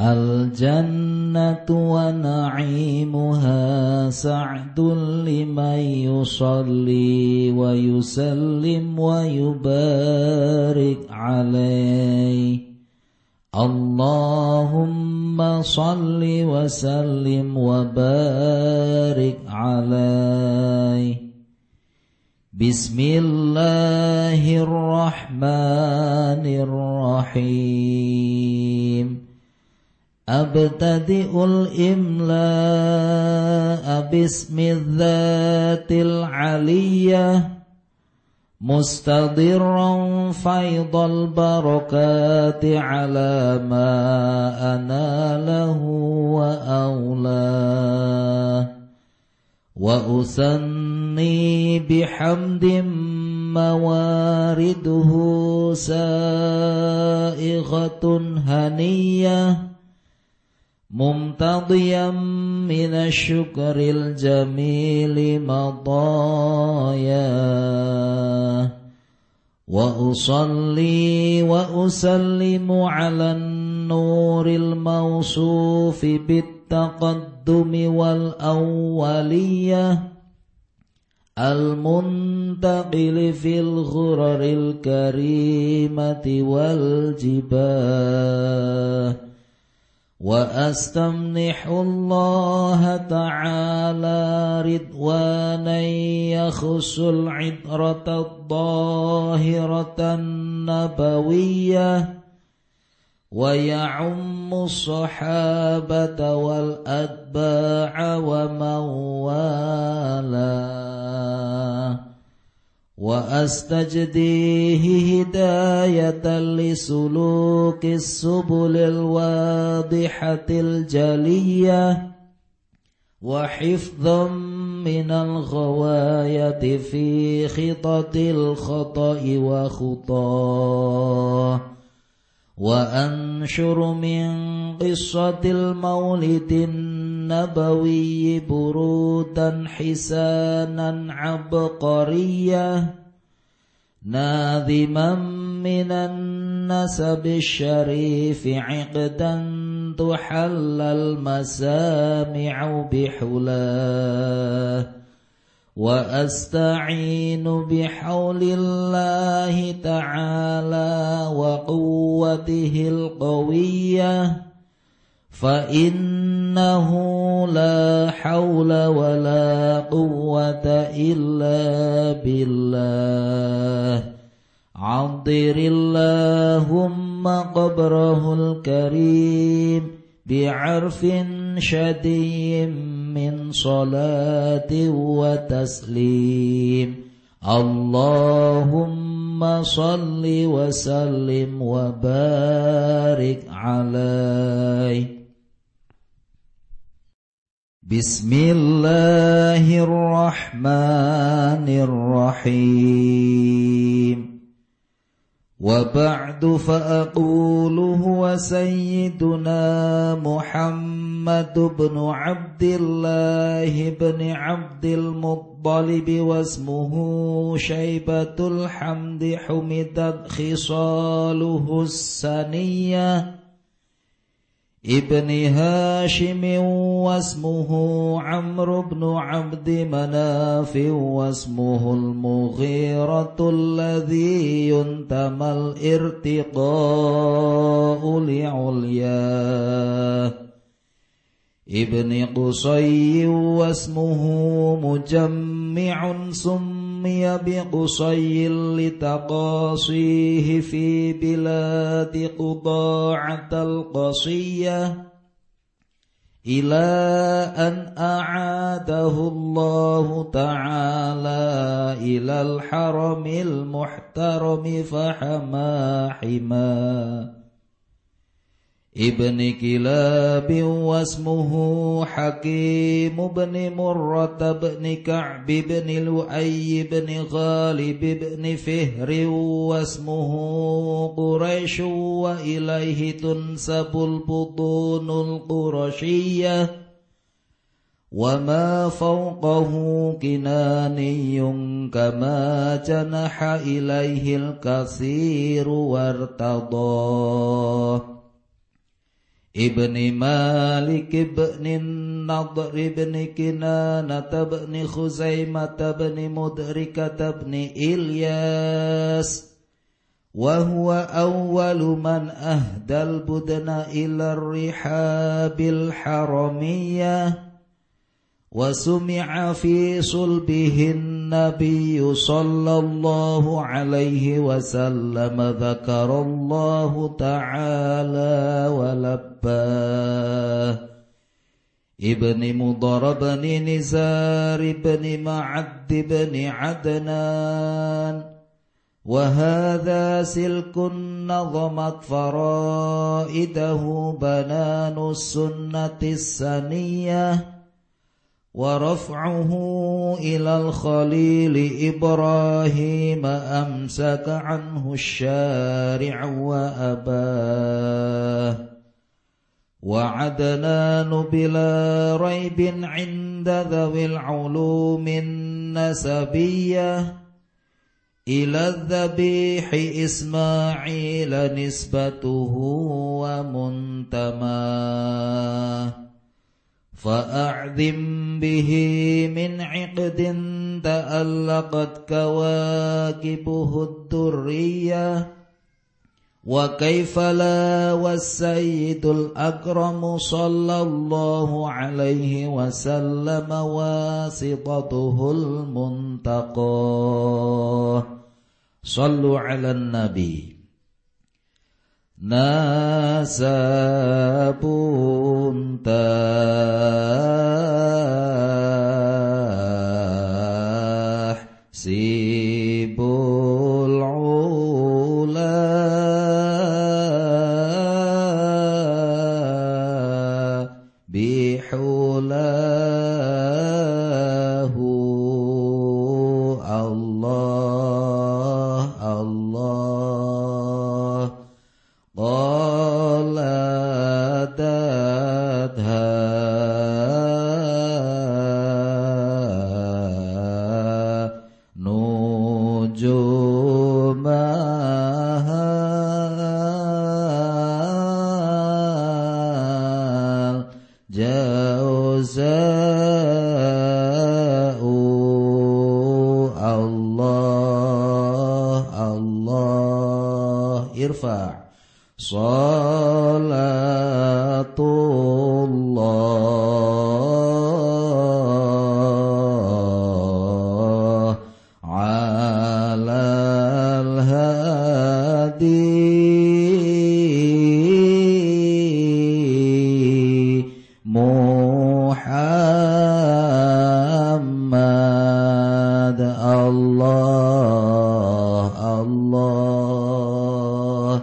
الجنة ونعيمها سعد لمن يصلي ويسلم ويبارك عليه. اللهم صل وسلم وبارك عليه. بسم الله الرحمن الرحيم. Abtadi'ul imla bismidzatil aliyah Mustadiran faidal barakati ala ma anallahu wa awlah Wa usanni bihamdim mawariduhu sa'igatun haniyah ممتضيا من الشكر الجميل مضايا واصلي واسلم على النور الموصوف بالتقدم والاوليه المنتقل في الغرر الكريمه والجباه وأستمنح الله تعالى رضوانا يخص العطرة الظاهرة النبوية ويعم الصحابة والأتباع ومن والاه وأستجديه هداية لسلوك السبل الواضحة الجلية وحفظا من الغواية في خطط الخطأ وخطاه وأنشر من قصة المولد النبوي برودا حسانا عبقريا ناظما من النسب الشريف عقدا تحل المسامع بحلاه. وأستعين بحول الله تعالى وقوته القوية. فإنه لا حول ولا قوة إلا بالله عضر اللهم قبره الكريم بعرف شدي من صلاة وتسليم اللهم صل وسلم وبارك عليه بسم الله الرحمن الرحيم وبعد فأقول هو سيدنا محمد بن عبد الله بن عبد المطلب واسمه شيبة الحمد حمدت خصاله السنيه ابن هاشم واسمه عمرو بن عبد مناف واسمه المغيرة الذي ينتمى الارتقاء لعلياه. ابن قصي واسمه مجمع ثم سمي بقصي لتقاصيه في بلاد قضاعة القصية إلى أن أعاده الله تعالى إلى الحرم المحترم فحما حماه ابن كلاب واسمه حكيم بن مرة بن كعب بن لؤي بن غالب بن فهر واسمه قريش وإليه تنسب البطون القرشية وما فوقه كناني كما جنح إليه الكثير وارتضاه ابن مالك بن النضر بن كنانة بن خزيمة بن مدركة بن إلياس وهو أول من أهدى البدن إلى الرحاب الحرمية وسمع في صلبه النبي صلى الله عليه وسلم ذكر الله تعالى ولباه. ابن مضر بن نزار بن معد بن عدنان. وهذا سلك نظمت فرائده بنان السنة السنية. ورفعه إلى الخليل إبراهيم أمسك عنه الشارع وأباه. وعدنان بلا ريب عند ذوي العلوم النسبية. إلى الذبيح إسماعيل نسبته ومنتماه. فأعظم به من عقد تألقت كواكبه الدرية وكيف لا والسيد الأكرم صلى الله عليه وسلم واسطته المنتقى. صلوا على النبي. nasabun sibul صلاة الله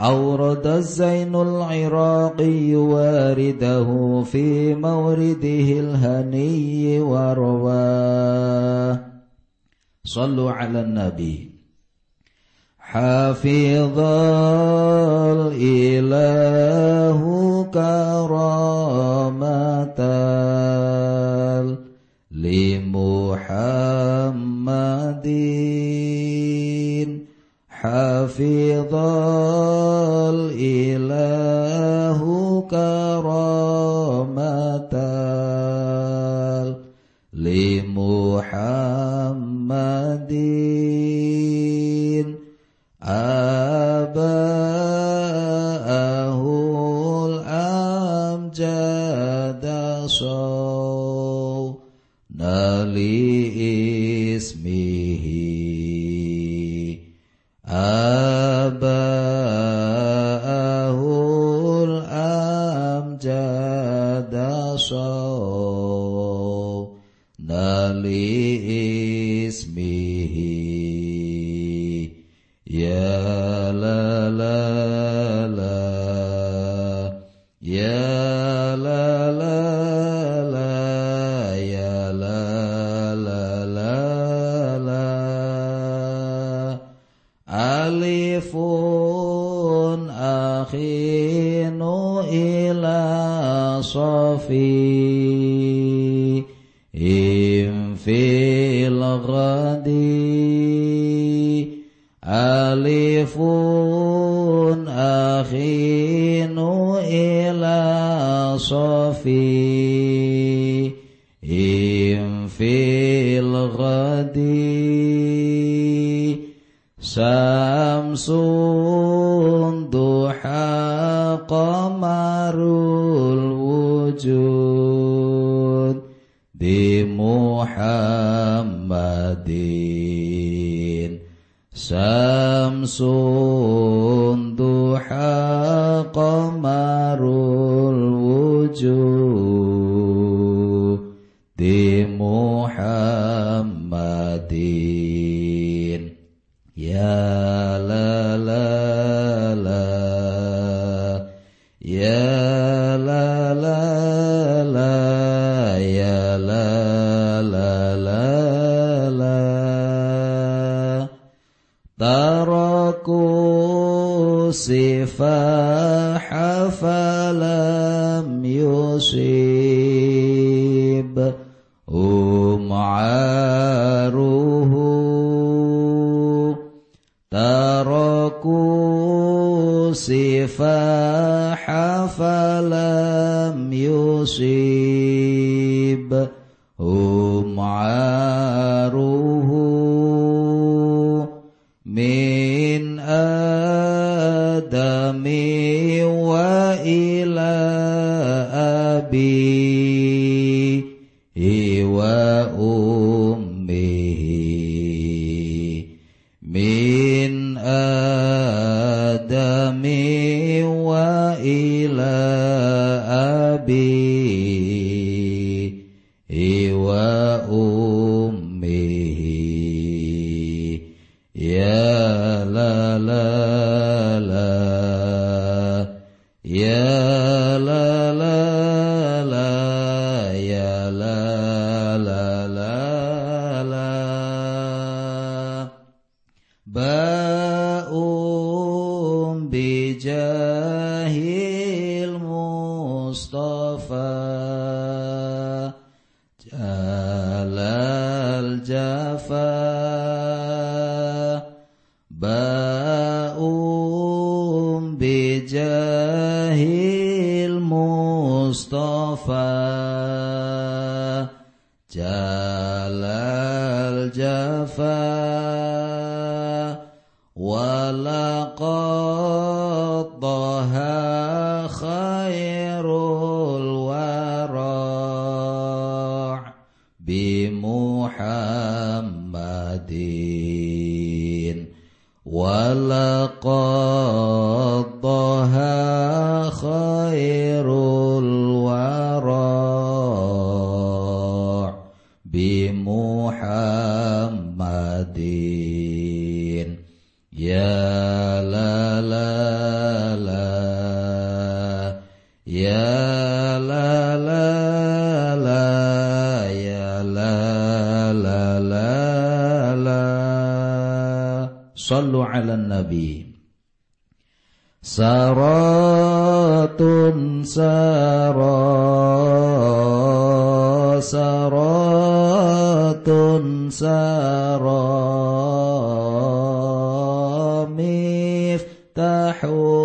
أورد الزين العراقي وارده في مورده الهني ورواه صلوا على النبي. حافظ الإله كرامة لمحمدين حفظ الإله كرامة لمحمد. آه في تركوا سفاح فلم يصيب. عاره تركوا سفاح فلم المستقيم Saratun sarat, Saratun sarat, Miftahun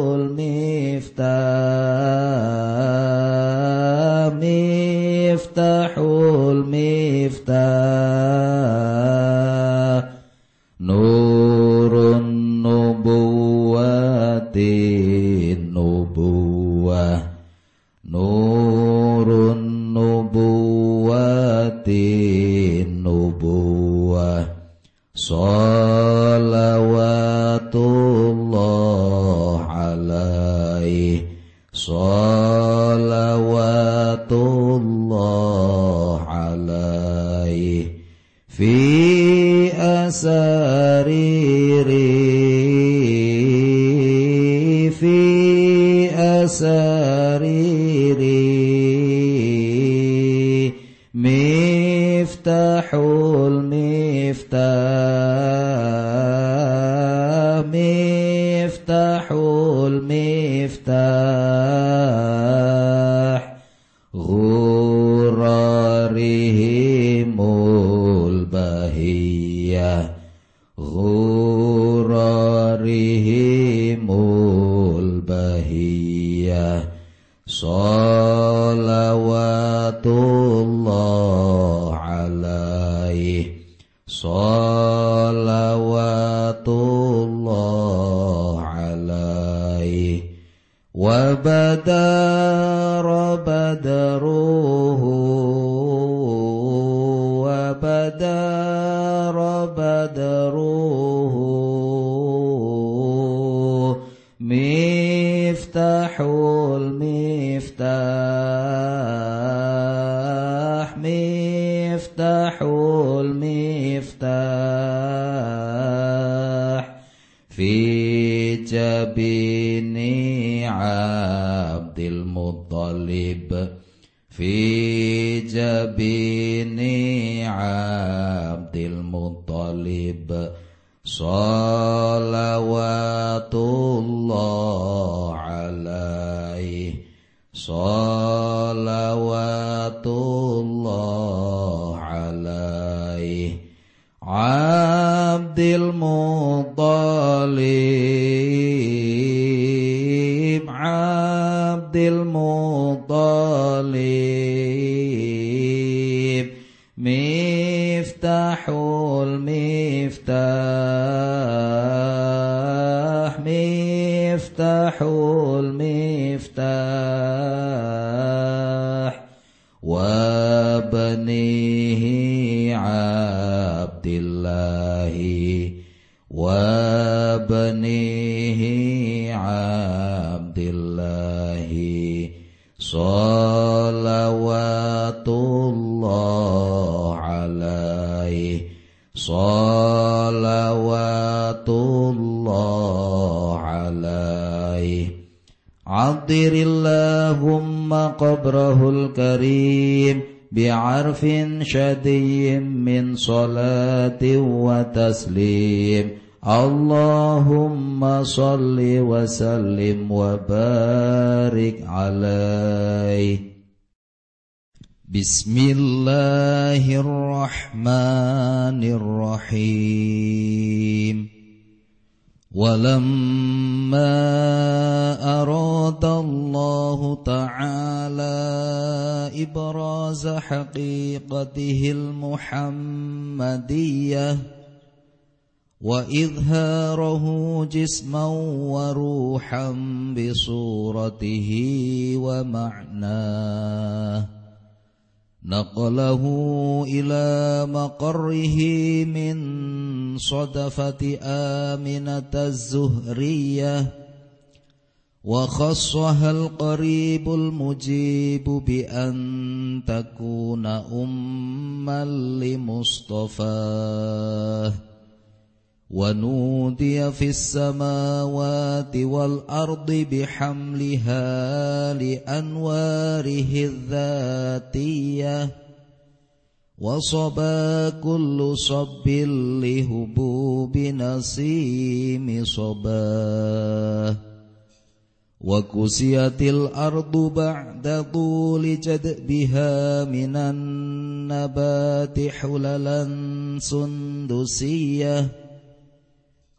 Maria. Só miftahul miftah قبره الكريم بعرف شدي من صلاة وتسليم. اللهم صل وسلم وبارك عليه. بسم الله الرحمن الرحيم. ولما أراد الله تعالى إبراز حقيقته المحمدية وإظهاره جسما وروحا بصورته ومعناه نقله إلى مقره من صدفة آمنة الزهرية وخصها القريب المجيب بأن تكون أما لمصطفاه. ونودي في السماوات والأرض بحملها لأنواره الذاتية وصبا كل صب لهبوب نسيم صباه وكسيت الأرض بعد طول جدبها من النبات حللا سندسية.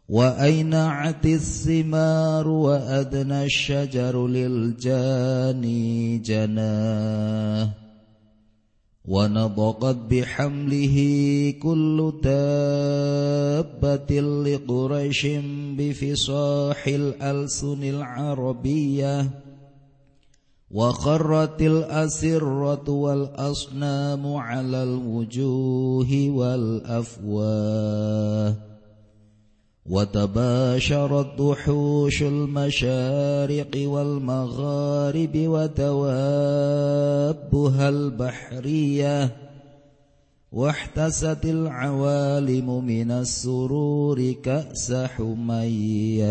وأينعت الثمار وأدنى الشجر للجاني جناه ونضقت بحمله كل دابة لقريش بفصاح الألسن العربية وخرت الأسرة والأصنام على الوجوه والأفواه وتباشرت وحوش المشارق والمغارب ودوابها البحرية واحتست العوالم من السرور كأس حمية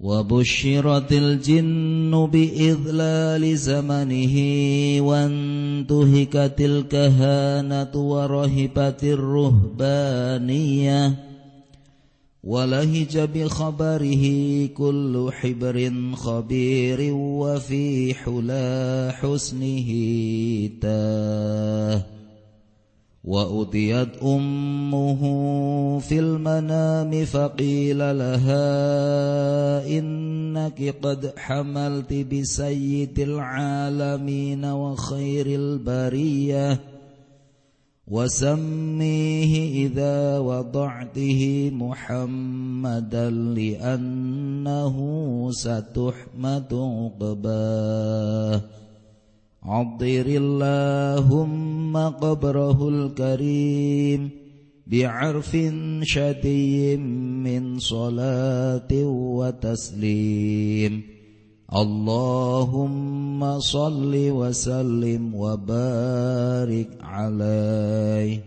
وبشرت الجن بإذلال زمنه وانتهكت الكهانة ورهبت الرهبانية ولهج بخبره كل حبر خبير وفي حلا حسنه تاه. وأتيت أمه في المنام فقيل لها إنك قد حملت بسيد العالمين وخير البرية. وسميه إذا وضعته محمدا لأنه ستحمد عقباه. عطر اللهم قبره الكريم بعرف شدي من صلاة وتسليم. اللهم صل وسلم وبارك عليه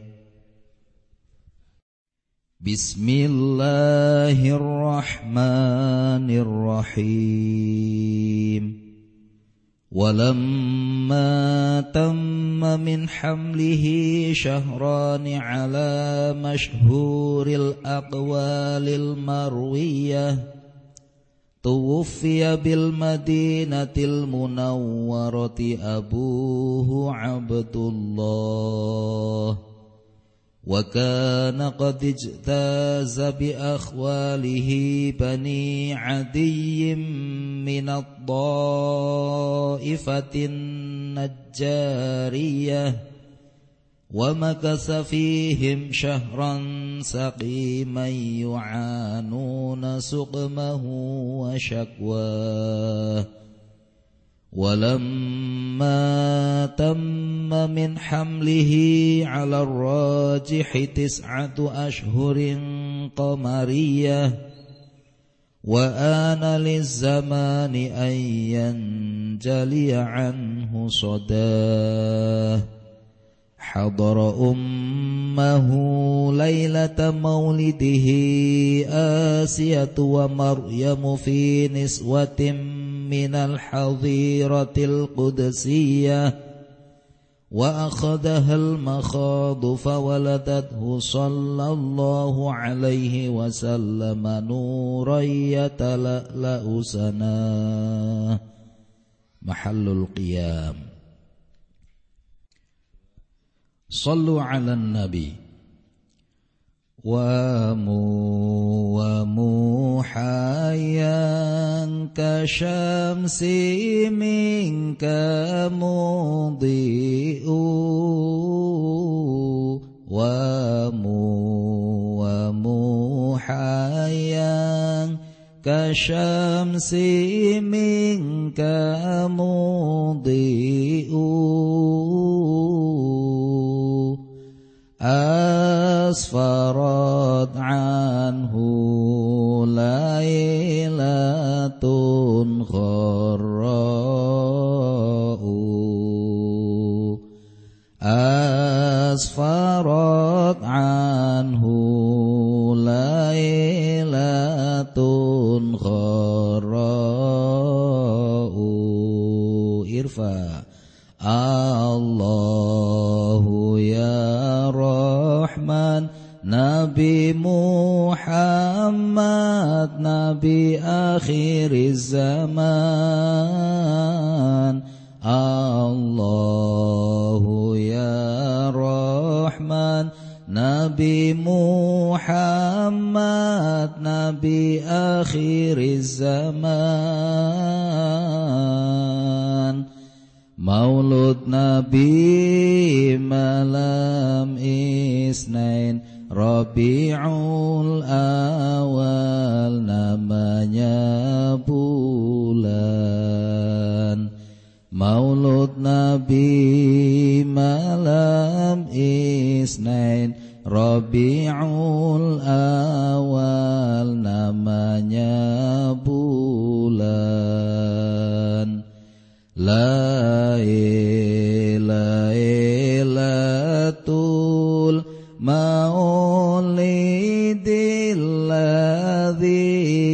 بسم الله الرحمن الرحيم ولما تم من حمله شهران على مشهور الأقوال المرويه توفي بالمدينة المنورة أبوه عبد الله. وكان قد اجتاز بأخواله بني عدي من الطائفة النجارية. ومكث فيهم شهرا سقيما يعانون سقمه وشكواه. ولما تم من حمله على الراجح تسعة أشهر قمرية وآن للزمان أن ينجلي عنه صداه. حضر أمه ليلة مولده آسية ومريم في نسوة من الحظيرة القدسية وأخذها المخاض فولدته صلى الله عليه وسلم نورا يتلألأ سناه. محل القيام. صلوا على النبي. وموحيا كشمس منك مضيء. وموحيا كشمس منك مضيء. أسفرت عنه ليلة غراء أسفرت عنه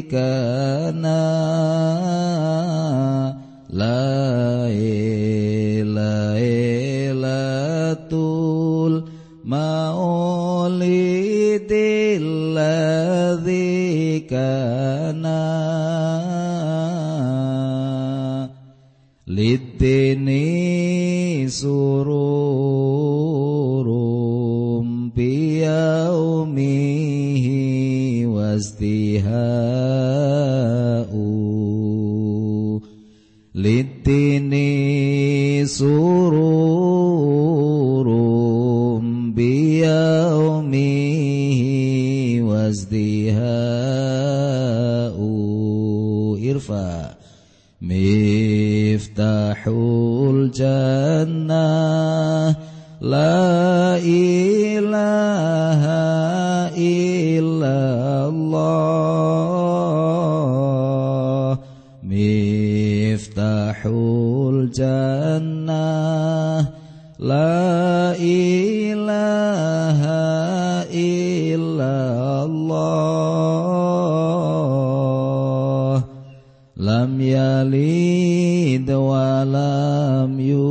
kana la ilailatul tul ladzi kana litini sururum biyaumihi wastihah تني سرور بيومه وازدهاء ارفع مفتاح الجنة لا إله إلا الله Miftahul Jannah La ilaha illallah Lam yalid walam yulad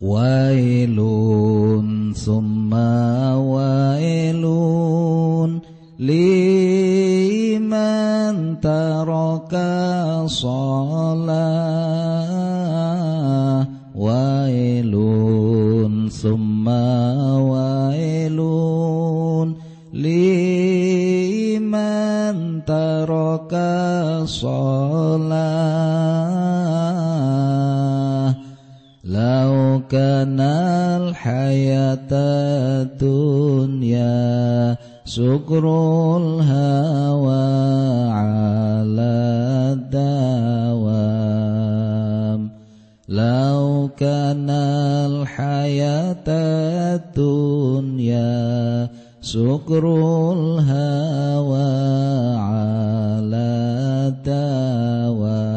Wailun summa wailun liman taraka shalah wailun summa wailun liman taraka shalah kanal hayata dunya Sukrul hawa ala dawam. Lau kanal hayata dunya Sukrul hawa ala dawam.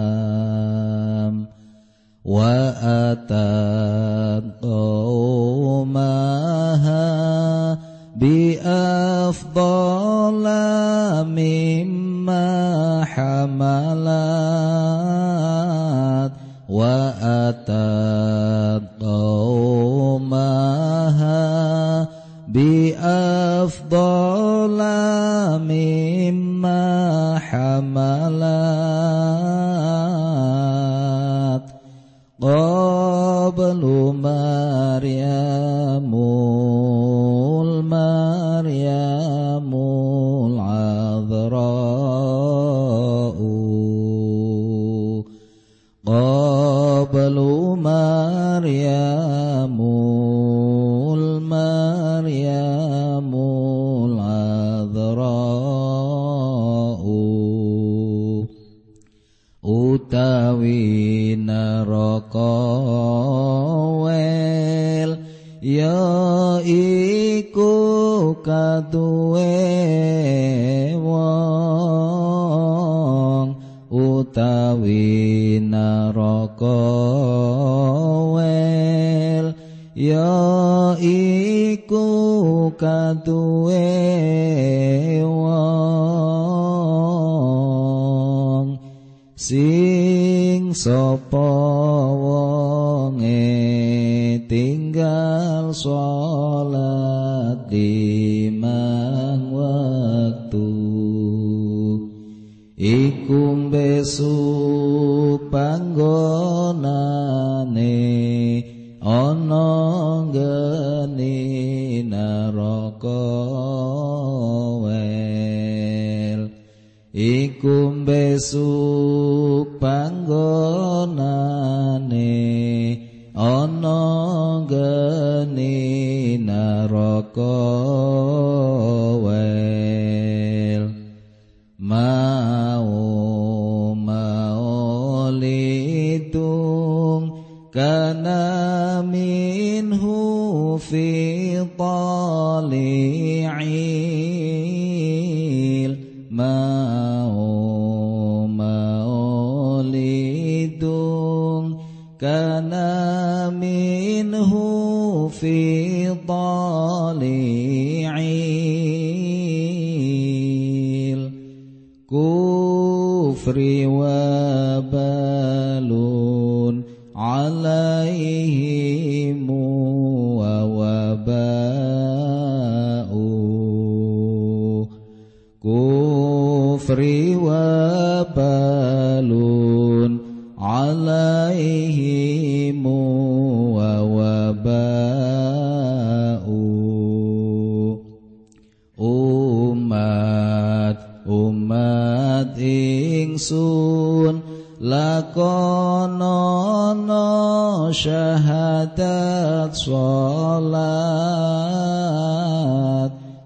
Wa atas قومها بأفضل مما حملت وأتت قومها بأفضل مما حملت maryamul maryamul adra'u utawi neraka wel ya iku kaduwe wong. Utawi neraka iku kaduwe wong sing sapa wonge tinggal salat limang wektu. Iku besuk panggonane besuk panggonane ana geni neraka wel. Mau maulidung kana minhu fi tali'il في ضليعي كفر وبالون عليهم ووباء كفر وبالون عليهم syahadat salat.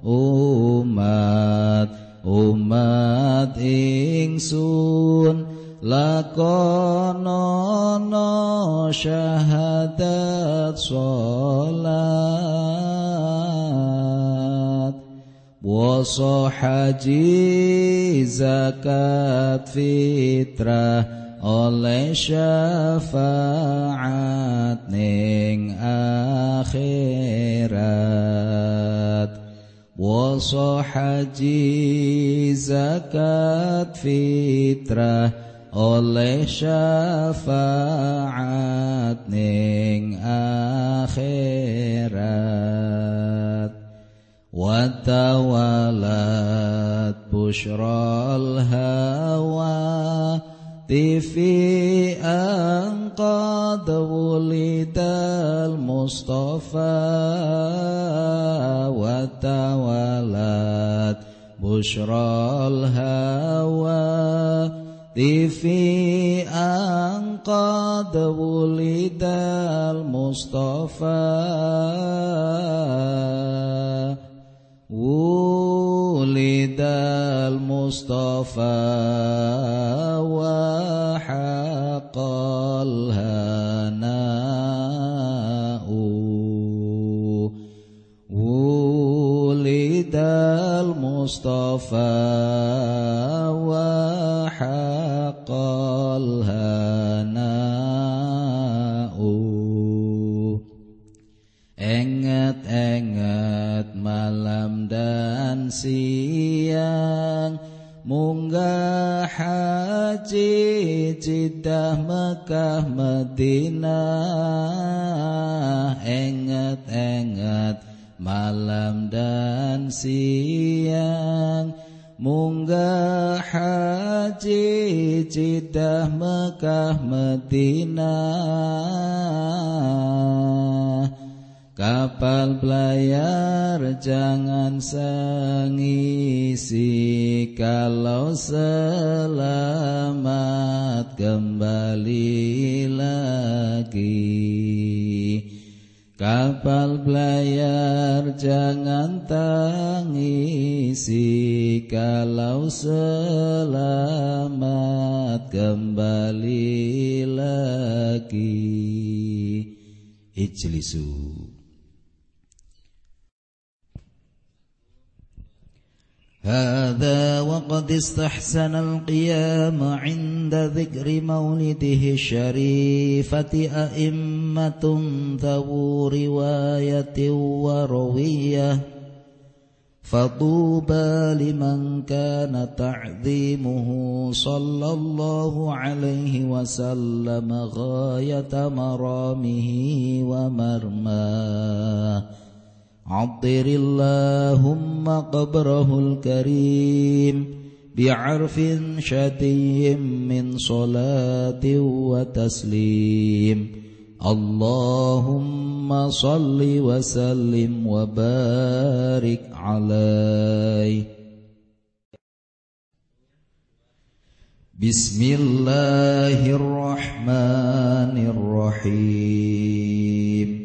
Umat umat ingsun lakonono syahadat salat. Puasa haji zakat fitrah oleh syafaat ning akhirat Puasa haji zakat fitrah oleh syafaat ning akhirat وتولت بشرى الهوى في أن قد ولد المصطفى وتولت بشرى الهوى Tifi ang qad wulidal Mustafa Wulidal Mustafa Mustafa wa hana'u. Enget-enget malam dan siang Munggah haji Jeddah Mekah Madinah. Enget-enget malam dan siang Munggah haji Jeddah Mekah Madinah. Kapal belayar jangan sengisi Kalau selamat kembali Kapal belayar jangan tangisi. Kalau selamat kembali lagi. Ijlisu هذا وقد استحسن القيام عند ذكر مولده الشريفة أئمة ذو رواية وروية. فطوبى لمن كان تعظيمه صلى الله عليه وسلم غاية مرامه ومرماه. عطر اللهم قبره الكريم بعرف شتي من صلاة وتسليم. اللهم صل وسلم وبارك عليه بسم الله الرحمن الرحيم.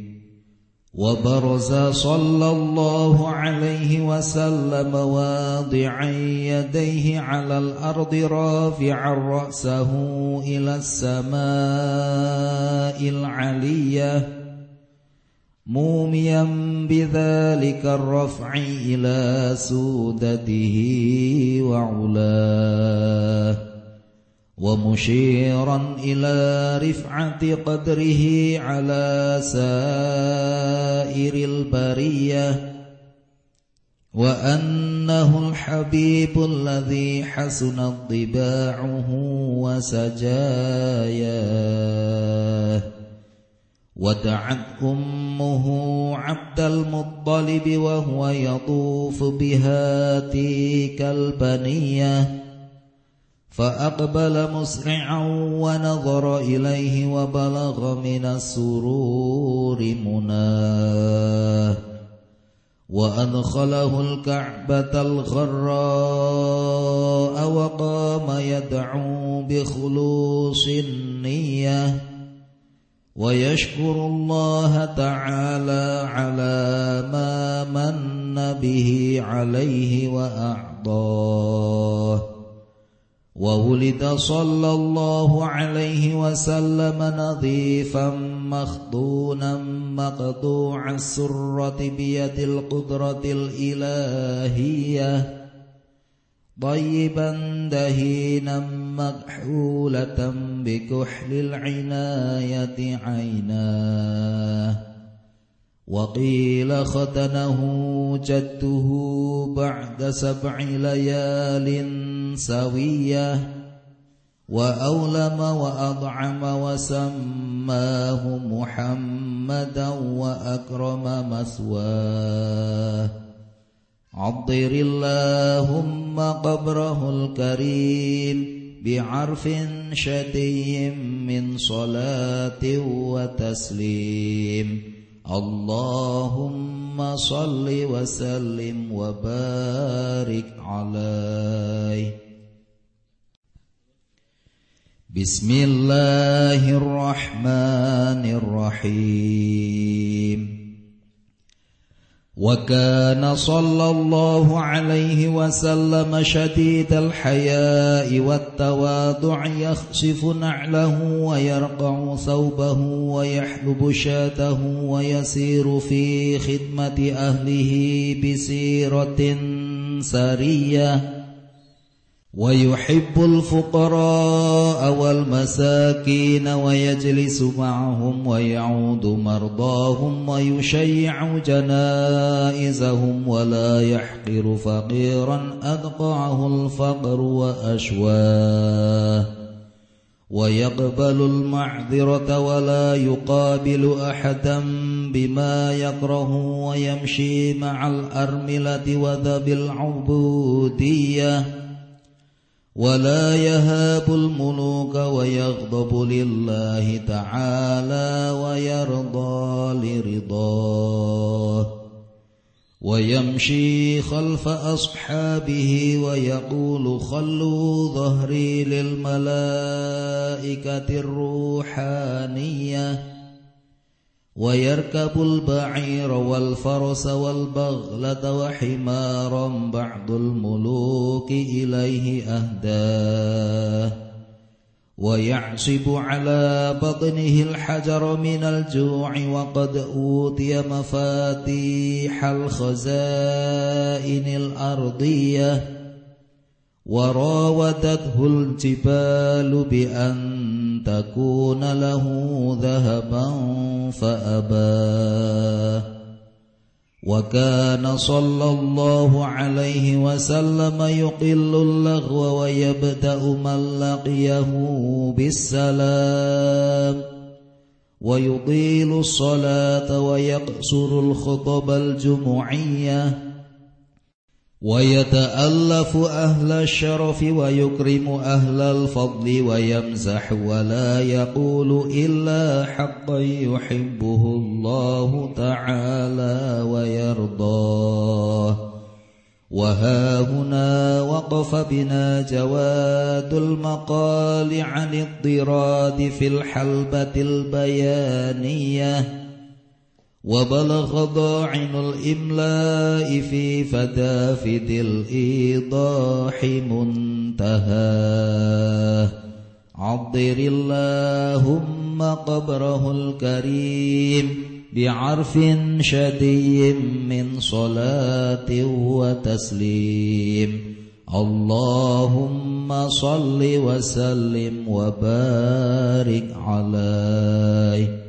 وبرز صلى الله عليه وسلم واضعا يديه على الأرض رافعا رأسه إلى السماء العلية موميا بذلك الرفع إلى سودته وعلاه. ومشيرا إلى رفعة قدره على سائر البرية وأنه الحبيب الذي حسنت طباعه وسجاياه. ودعت أمه عبد المطلب وهو يطوف بها تلك البنية فأقبل مسرعا ونظر إليه وبلغ من السرور مناه وأدخله الكعبة الغراء وقام يدعو بخلوص النية ويشكر الله تعالى على ما من به عليه وأعطاه وولد صلى الله عليه وسلم نظيفا مخضونا مقطوع السرة بيد القدرة الإلهية. طيبا دهينا مكحولة بكحل العناية عيناه. وقيل ختنه جده بعد سبع ليال سوية وأولم وأضعم وسماه محمدا وأكرم مثواه عطر اللهم قبره الكريم بعرف شدي من صلاة وتسليم. اللهم صل وسلم وبارك عليه. بسم الله الرحمن الرحيم. وكان صلى الله عليه وسلم شديد الحياء والتواضع يخشف نعله ويرقع ثوبه ويحلب شاته ويسير في خدمة أهله بسيرة سرية. ويحب الفقراء والمساكين ويجلس معهم ويعود مرضاهم ويشيع جنائزهم ولا يحقر فقيرا أدقعه الفقر وأشواه. ويقبل المعذرة ولا يقابل أحدا بما يكره ويمشي مع الأرملة وذب العبودية. ولا يهاب الملوك ويغضب لله تعالى ويرضى لرضاه ويمشي خلف أصحابه ويقول خلوا ظهري للملائكة الروحانية ويركب البعير والفرس والبغلة وحمارا بعض الملوك إليه أهداه. ويعصب على بطنه الحجر من الجوع وقد أوتي مفاتيح الخزائن الأرضية. وراودته الجبال بأن تكون له ذهبا فأباه وكان صلى الله عليه وسلم يقل اللغو ويبدأ من لقيه بالسلام. ويطيل الصلاة ويقصر الخطب الجمعية. ويتألف أهل الشرف ويكرم أهل الفضل ويمزح ولا يقول إلا حقا يحبه الله تعالى ويرضاه. وها هنا وقف بنا جواد المقال عن الضراد في الحلبة البيانية. وبلغ ضاعن الإملاء في فدافد الإيضاح منتهى عطر اللهم قبره الكريم بعرف شدي من صلاة وتسليم. اللهم صل وسلم وبارك عليه.